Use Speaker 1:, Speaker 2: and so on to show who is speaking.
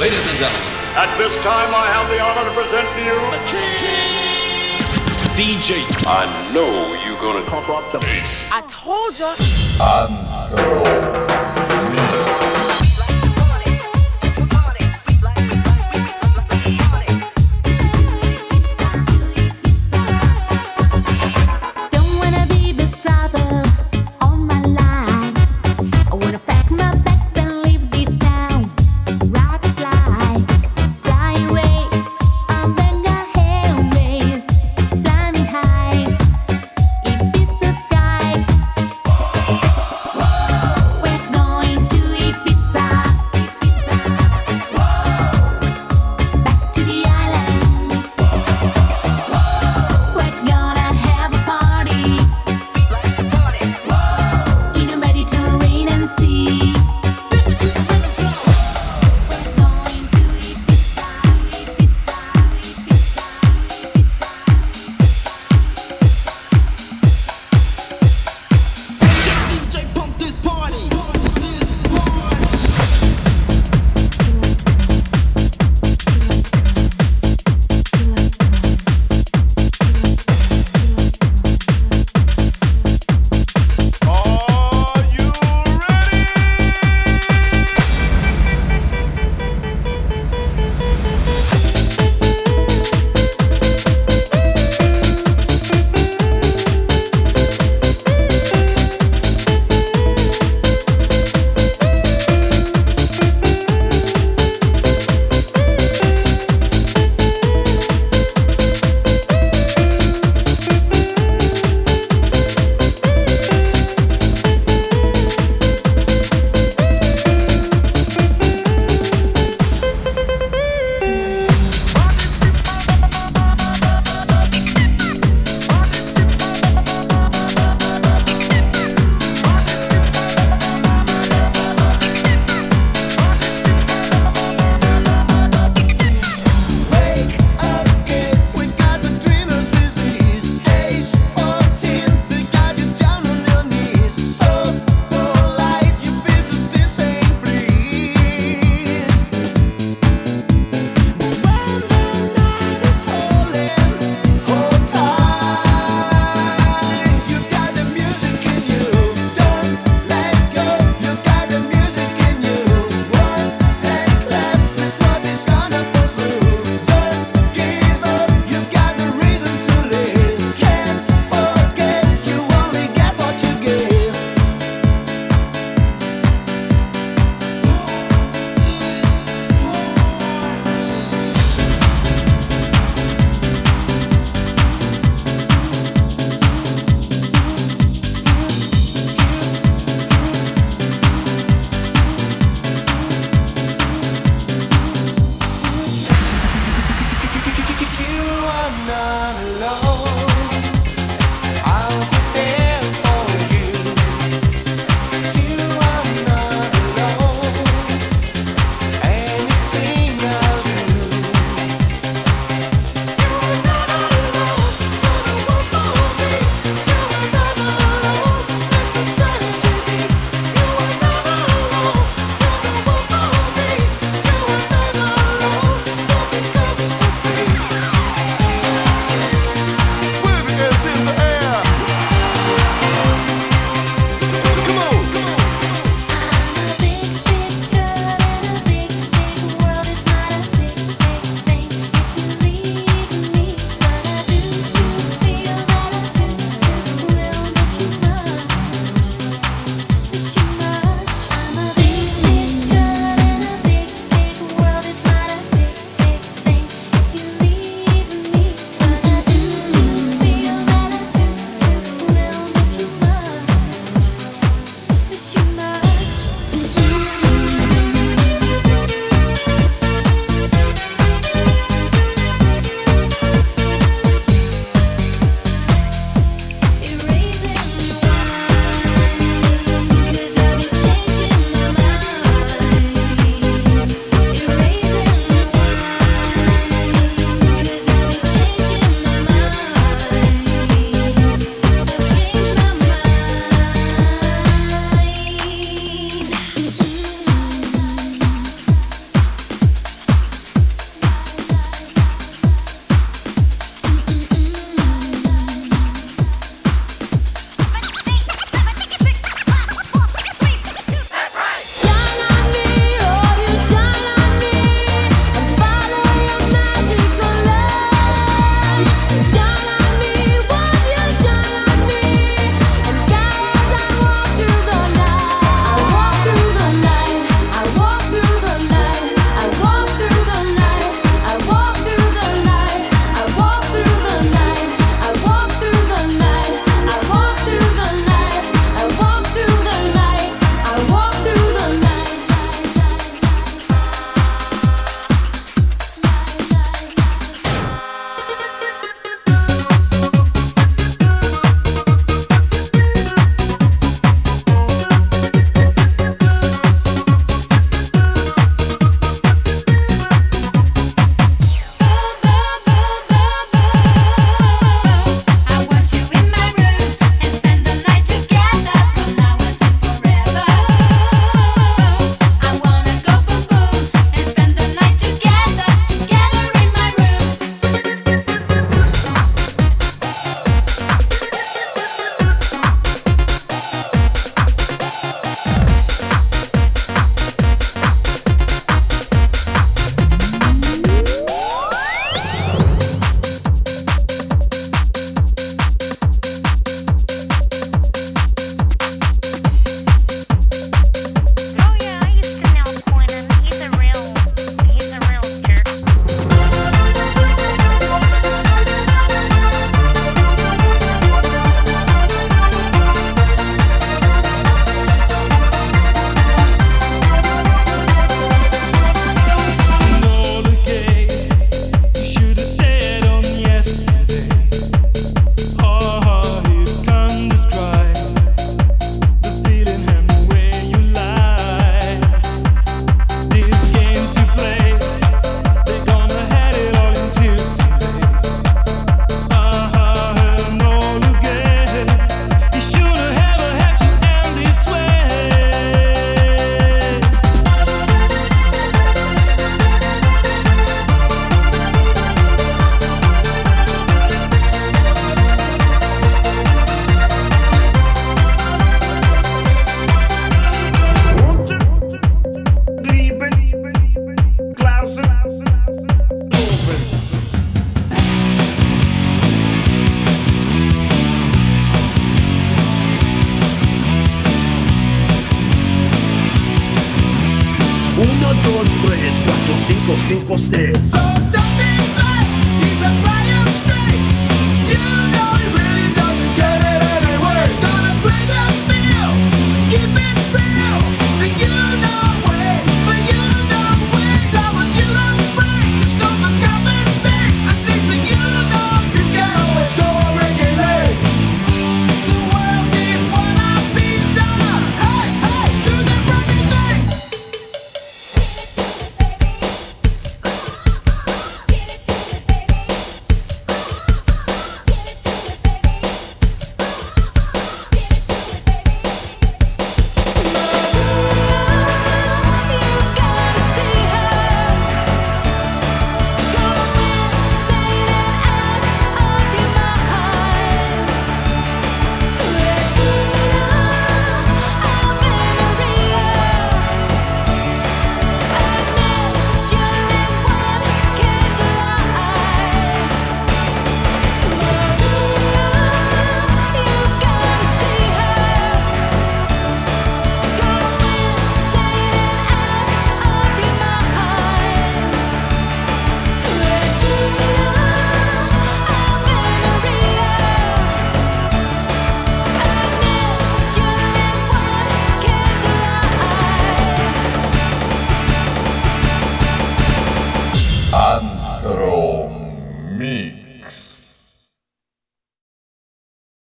Speaker 1: Ladies and gentlemen.
Speaker 2: At this time, I have the honor to present to you the King.
Speaker 3: DJ.
Speaker 4: I know you're gonna pump up the bass.
Speaker 5: I told you.
Speaker 6: Don't you are not alone.
Speaker 1: vocês. Só